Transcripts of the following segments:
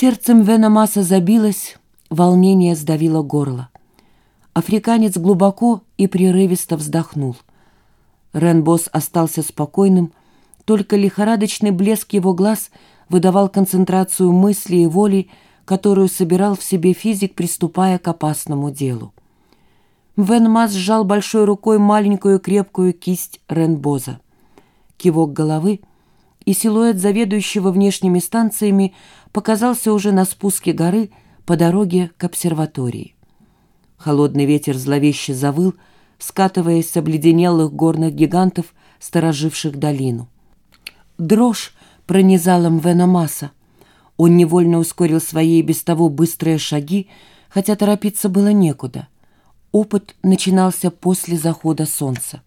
Сердцем Веномаса забилось, волнение сдавило горло. Африканец глубоко и прерывисто вздохнул. Ренбос остался спокойным, только лихорадочный блеск его глаз выдавал концентрацию мысли и воли, которую собирал в себе физик, приступая к опасному делу. Венмас сжал большой рукой маленькую крепкую кисть Ренбоза. Кивок головы, и силуэт заведующего внешними станциями показался уже на спуске горы по дороге к обсерватории. Холодный ветер зловеще завыл, скатываясь с обледенелых горных гигантов, стороживших долину. Дрожь пронизала Мвена Масса. Он невольно ускорил свои без того быстрые шаги, хотя торопиться было некуда. Опыт начинался после захода солнца.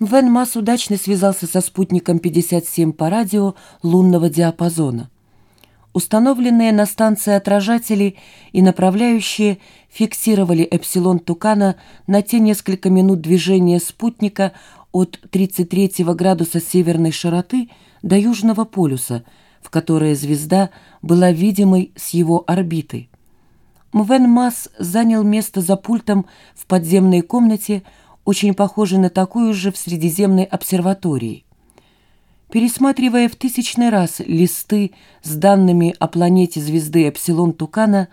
Вен Масс удачно связался со спутником 57 по радио лунного диапазона. Установленные на станции отражатели и направляющие фиксировали эпсилон Тукана на те несколько минут движения спутника от 33 градуса северной широты до Южного полюса, в которое звезда была видимой с его орбиты. Мвен Масс занял место за пультом в подземной комнате, очень похожей на такую же в Средиземной обсерватории. Пересматривая в тысячный раз листы с данными о планете звезды Эпсилон Тукана,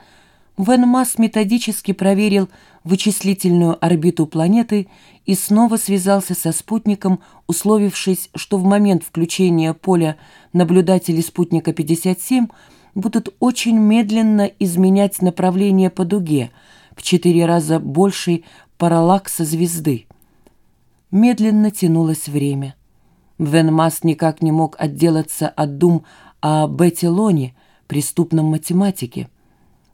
Вен Масс методически проверил вычислительную орбиту планеты и снова связался со спутником, условившись, что в момент включения поля наблюдатели спутника 57 будут очень медленно изменять направление по дуге в четыре раза большей параллакса звезды. Медленно тянулось время. Венмас никак не мог отделаться от дум о Бетти Лоне, преступном математике.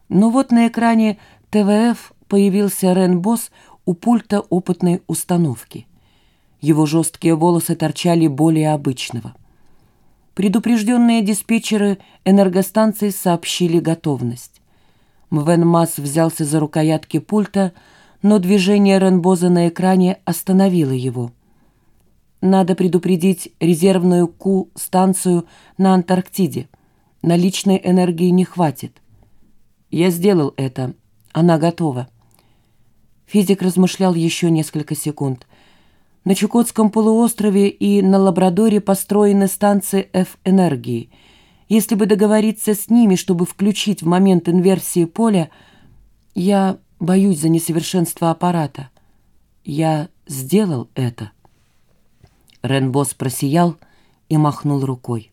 Но вот на экране ТВФ появился Рен Босс у пульта опытной установки. Его жесткие волосы торчали более обычного. Предупрежденные диспетчеры энергостанции сообщили готовность. Мвен Масс взялся за рукоятки пульта, но движение Ренбоза на экране остановило его. Надо предупредить резервную Ку-станцию на Антарктиде. Наличной энергии не хватит. Я сделал это. Она готова. Физик размышлял еще несколько секунд. На Чукотском полуострове и на Лабрадоре построены станции F-энергии. Если бы договориться с ними, чтобы включить в момент инверсии поля, я боюсь за несовершенство аппарата. Я сделал это. Ренбос просиял и махнул рукой.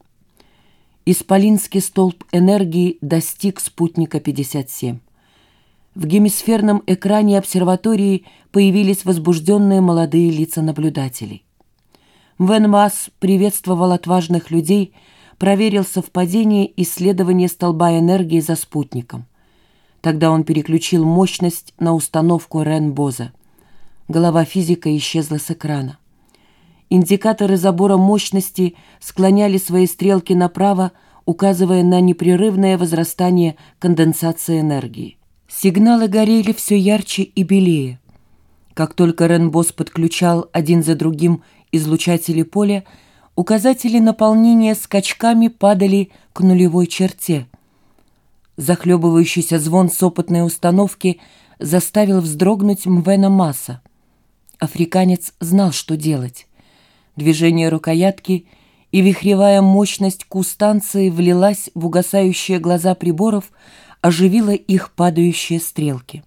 Исполинский столб энергии достиг спутника 57. В гемисферном экране обсерватории появились возбужденные молодые лица наблюдателей. Венмас приветствовал отважных людей, проверил совпадение исследования столба энергии за спутником. Тогда он переключил мощность на установку Ренбоза. Голова физика исчезла с экрана. Индикаторы забора мощности склоняли свои стрелки направо, указывая на непрерывное возрастание конденсации энергии. Сигналы горели все ярче и белее. Как только Ренбос подключал один за другим излучатели поля, указатели наполнения скачками падали к нулевой черте. Захлебывающийся звон с опытной установки заставил вздрогнуть Мвена Масса. Африканец знал, что делать движение рукоятки, и вихревая мощность кустанции влилась в угасающие глаза приборов, оживила их падающие стрелки.